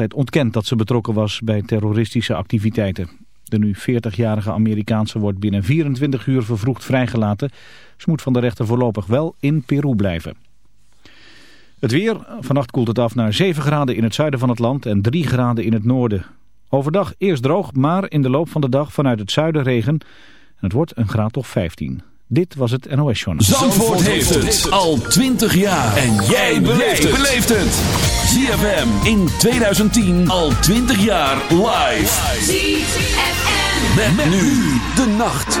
altijd ontkend dat ze betrokken was bij terroristische activiteiten. De nu 40-jarige Amerikaanse wordt binnen 24 uur vervroegd vrijgelaten. Ze moet van de rechter voorlopig wel in Peru blijven. Het weer. Vannacht koelt het af naar 7 graden in het zuiden van het land en 3 graden in het noorden. Overdag eerst droog, maar in de loop van de dag vanuit het zuiden regen. En het wordt een graad of 15. Dit was het NOS Journal. Zandvoort, Zandvoort heeft het al 20 jaar. En jij beleeft het. ZFM in 2010 al 20 jaar live. ZFM. Met, met nu de nacht.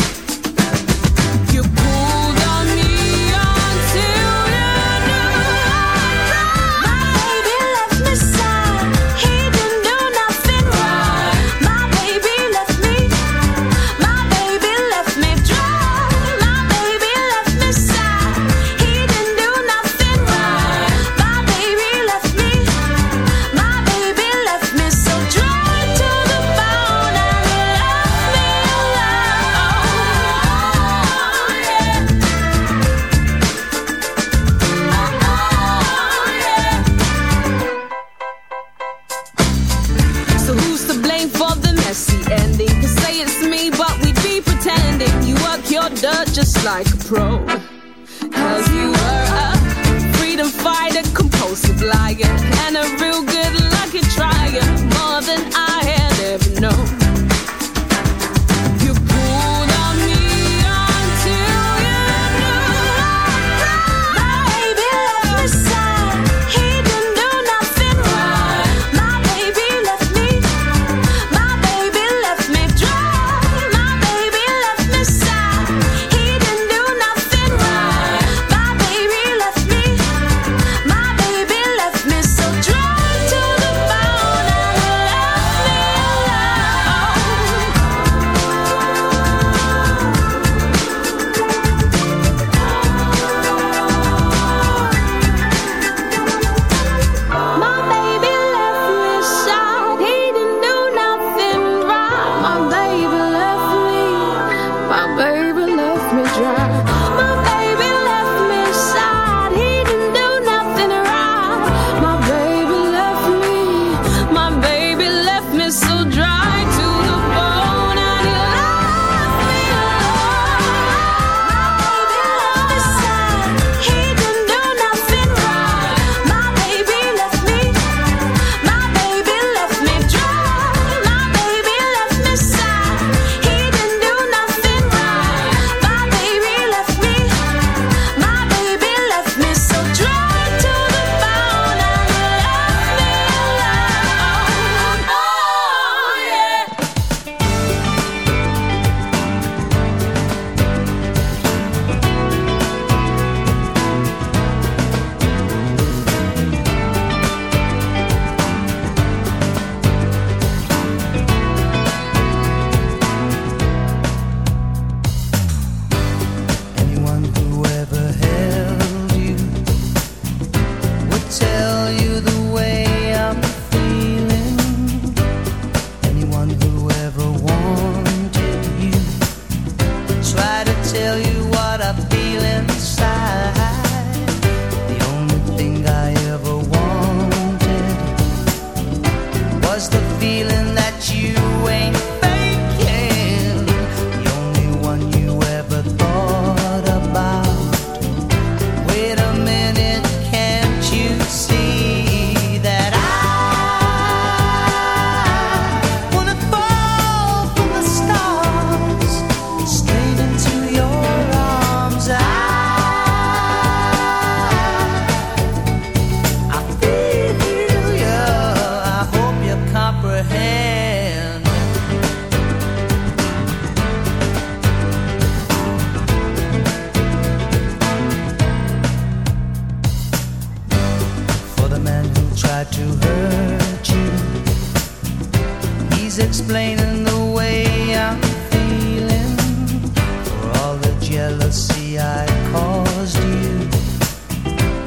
jealousy I caused you.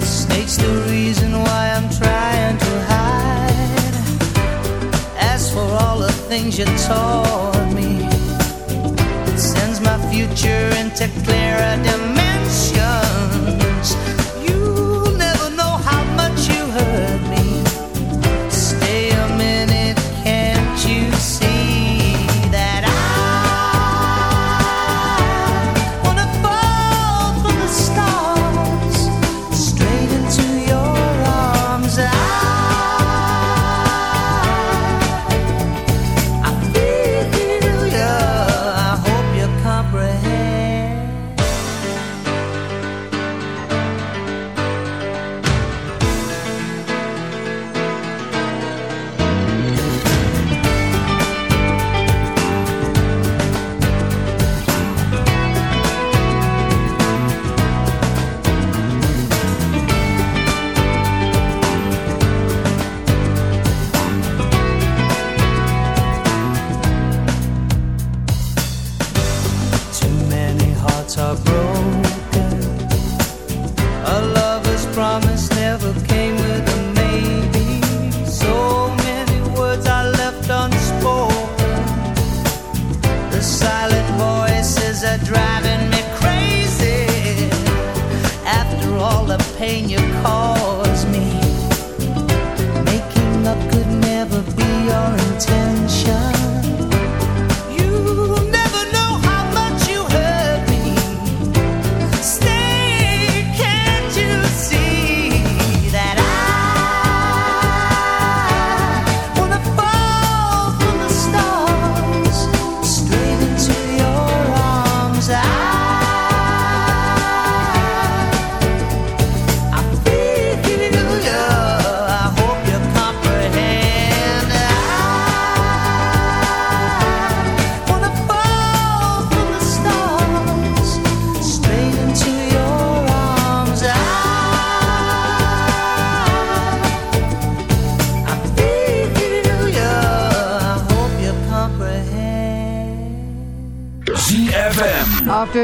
Snake's the reason why I'm trying to hide. As for all the things you taught me, it sends my future into clearer dimensions.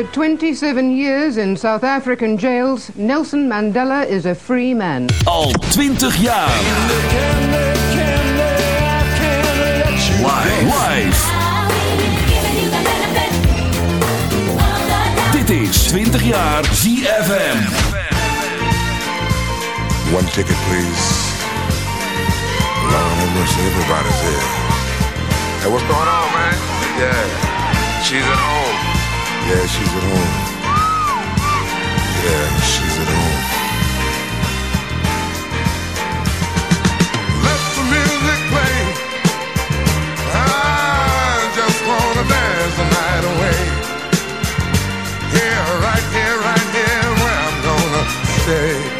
After 27 years in South African jails, Nelson Mandela is a free man. Al 20 jaar. Live. Live. Dit is 20 jaar ZFM. One ticket, please. Lord have mercy, everybody's here. Hey, what's going on, man? Yeah, she's at home. Yeah, she's at home. Yeah, she's at home. Let the music play. I just wanna dance the night away. Here, right here, right here, where I'm gonna stay.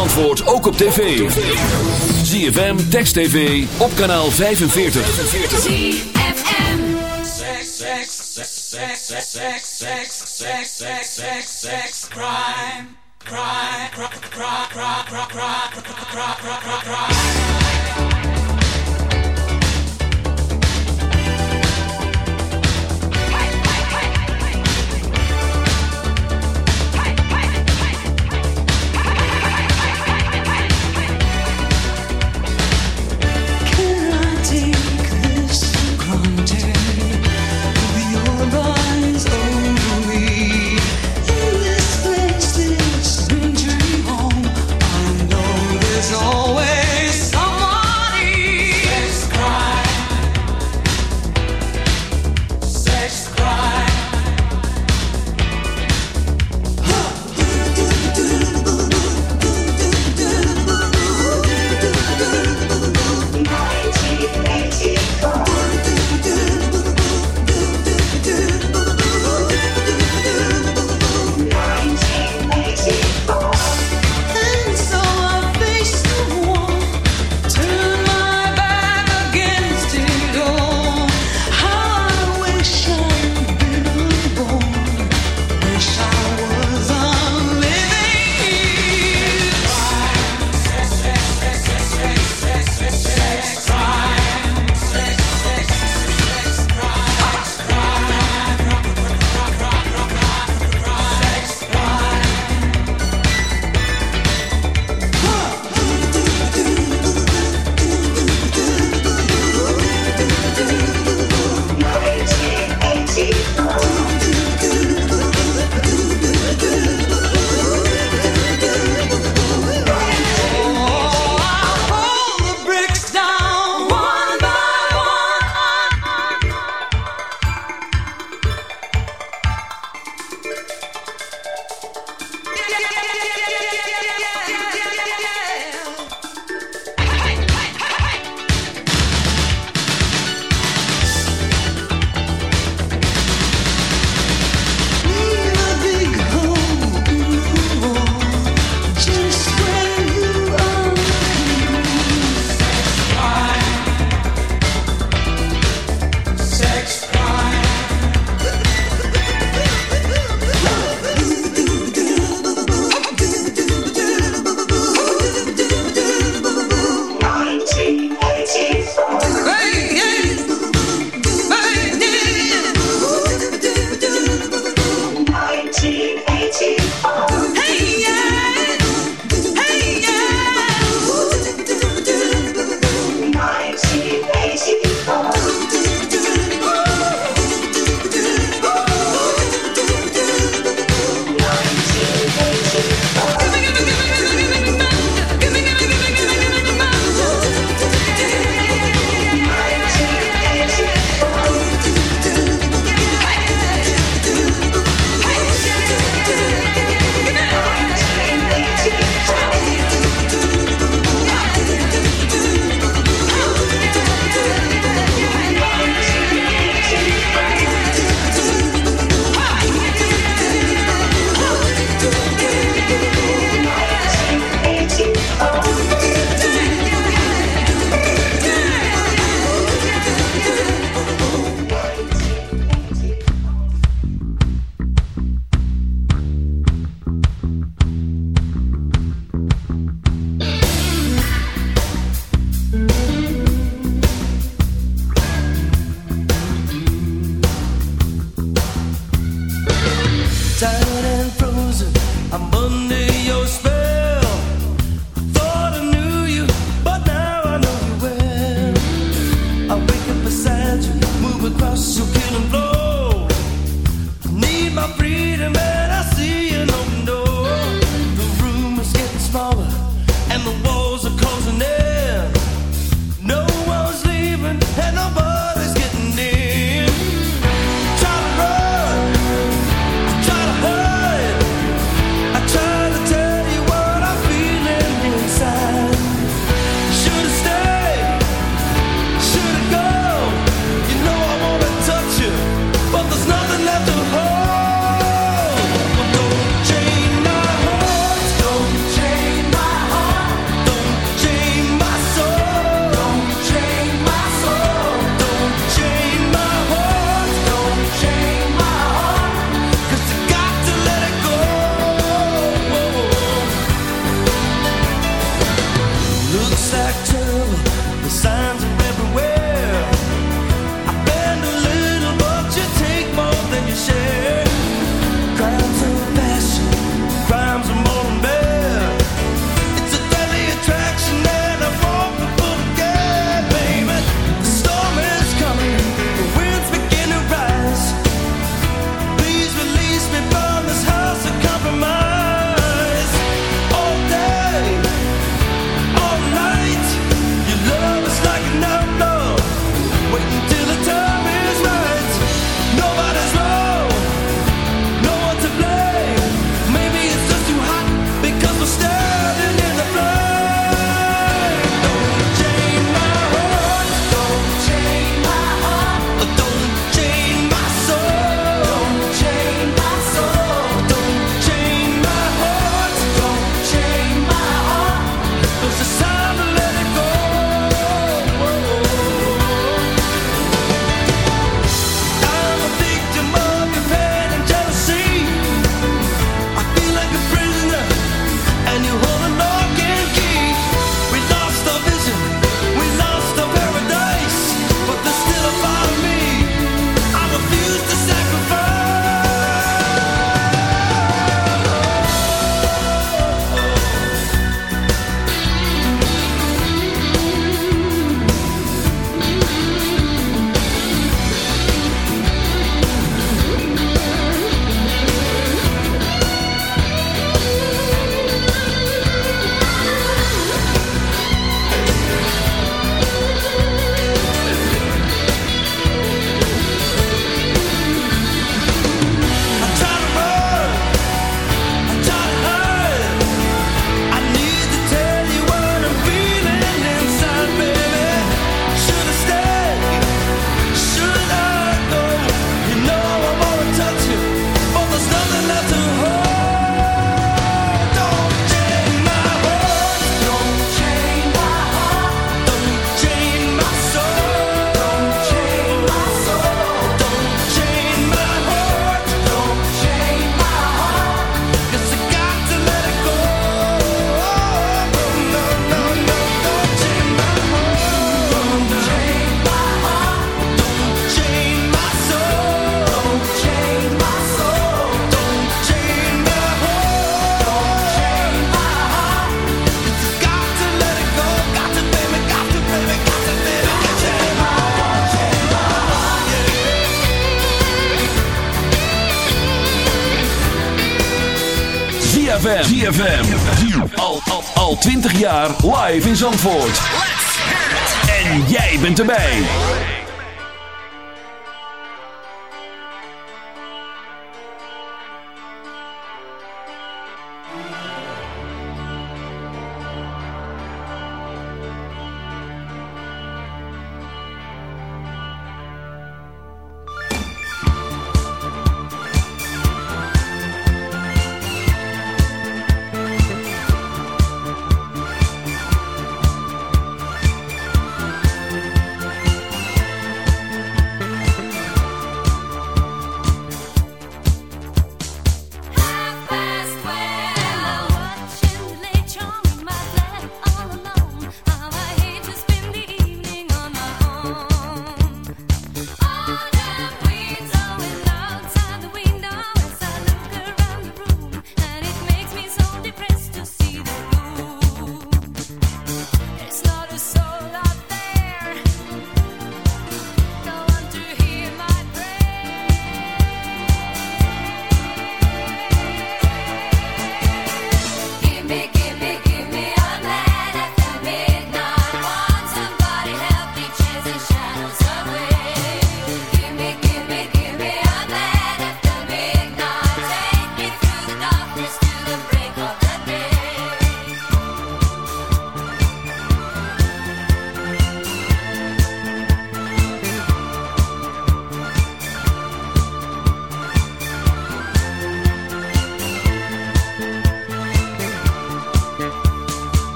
Antwoord ook op tv. ZFM, Text TV, op kanaal 45. ZFM Sex, crime, crime. Jaar live in Zandvoort.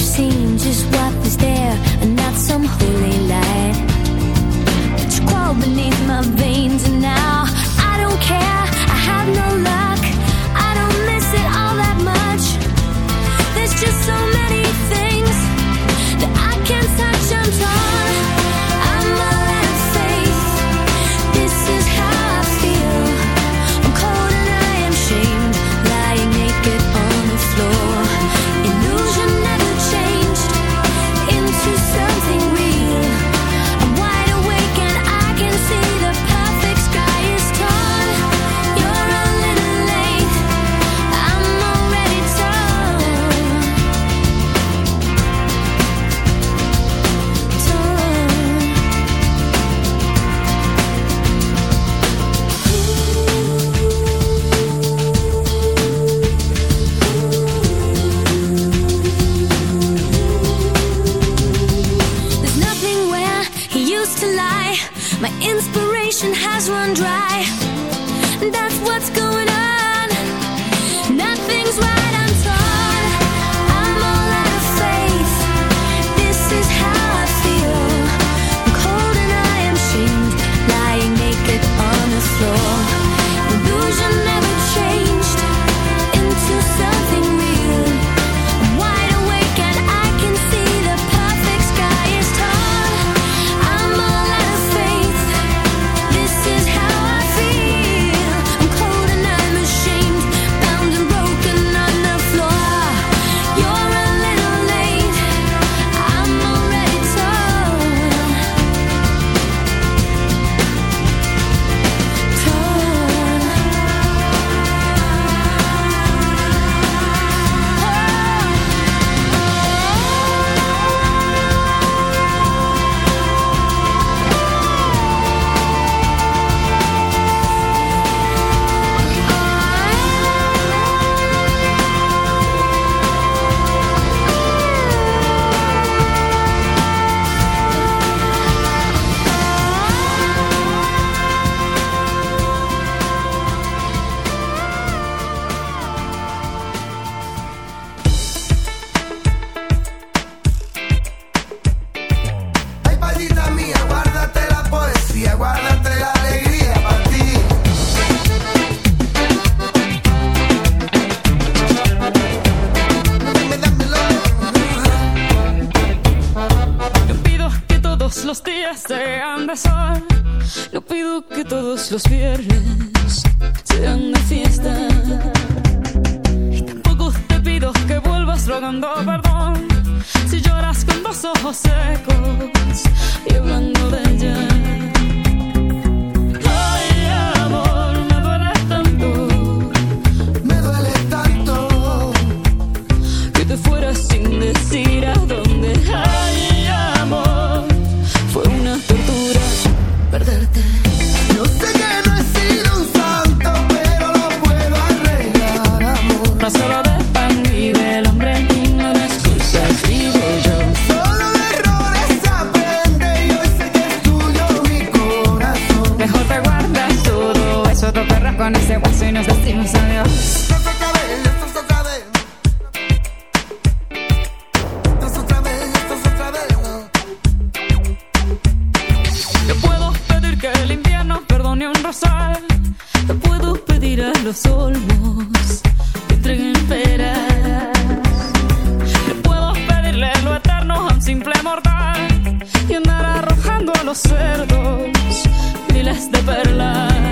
seen just what was there and not some holy light. los cerdos, miles de perlas.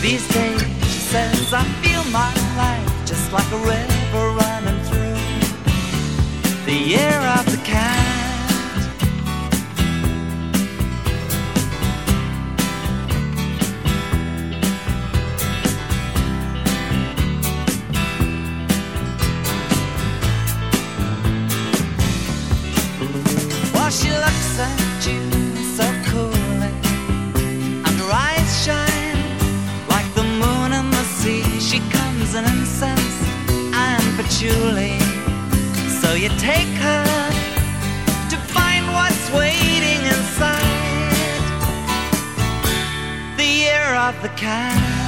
These days, she says, I feel my life just like a river running through the air of the canyon. Julie. So you take her to find what's waiting inside the ear of the cat.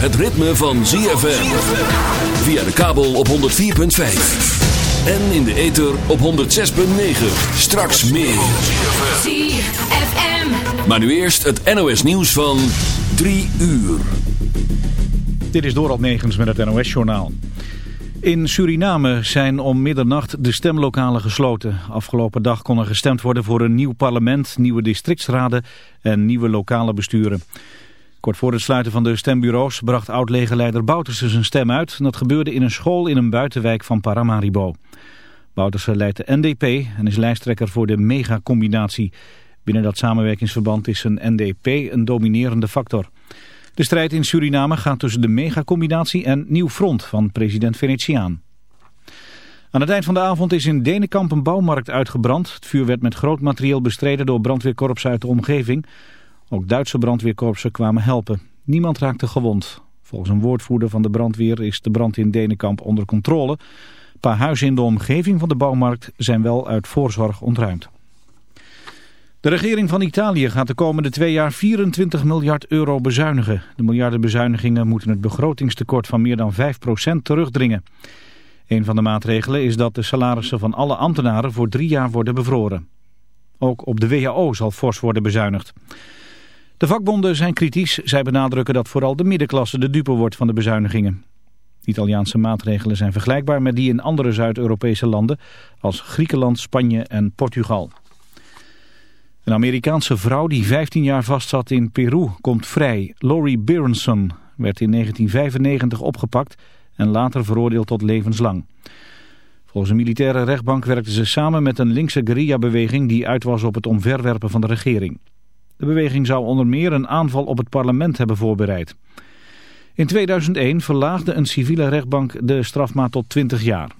Het ritme van ZFM. Via de kabel op 104.5. En in de ether op 106.9. Straks meer. ZFM. Maar nu eerst het NOS nieuws van 3 uur. Dit is Dorald Negens met het NOS-journaal. In Suriname zijn om middernacht de stemlokalen gesloten. Afgelopen dag kon er gestemd worden voor een nieuw parlement, nieuwe districtsraden en nieuwe lokale besturen. Kort voor het sluiten van de stembureaus bracht oud-legerleider Bouterse zijn stem uit. Dat gebeurde in een school in een buitenwijk van Paramaribo. Bouterse leidt de NDP en is lijsttrekker voor de megacombinatie. Binnen dat samenwerkingsverband is een NDP een dominerende factor. De strijd in Suriname gaat tussen de megacombinatie en Nieuw Front van president Venetiaan. Aan het eind van de avond is in Denenkamp een bouwmarkt uitgebrand. Het vuur werd met groot materieel bestreden door brandweerkorpsen uit de omgeving. Ook Duitse brandweerkorpsen kwamen helpen. Niemand raakte gewond. Volgens een woordvoerder van de brandweer is de brand in Denenkamp onder controle. Een paar huizen in de omgeving van de bouwmarkt zijn wel uit voorzorg ontruimd. De regering van Italië gaat de komende twee jaar 24 miljard euro bezuinigen. De miljarden bezuinigingen moeten het begrotingstekort van meer dan 5% terugdringen. Een van de maatregelen is dat de salarissen van alle ambtenaren voor drie jaar worden bevroren. Ook op de WHO zal fors worden bezuinigd. De vakbonden zijn kritisch. Zij benadrukken dat vooral de middenklasse de dupe wordt van de bezuinigingen. Italiaanse maatregelen zijn vergelijkbaar met die in andere Zuid-Europese landen als Griekenland, Spanje en Portugal. Een Amerikaanse vrouw die 15 jaar vastzat in Peru komt vrij. Lori Berenson werd in 1995 opgepakt en later veroordeeld tot levenslang. Volgens een militaire rechtbank werkten ze samen met een linkse guerrilla-beweging die uit was op het omverwerpen van de regering. De beweging zou onder meer een aanval op het parlement hebben voorbereid. In 2001 verlaagde een civiele rechtbank de strafmaat tot 20 jaar.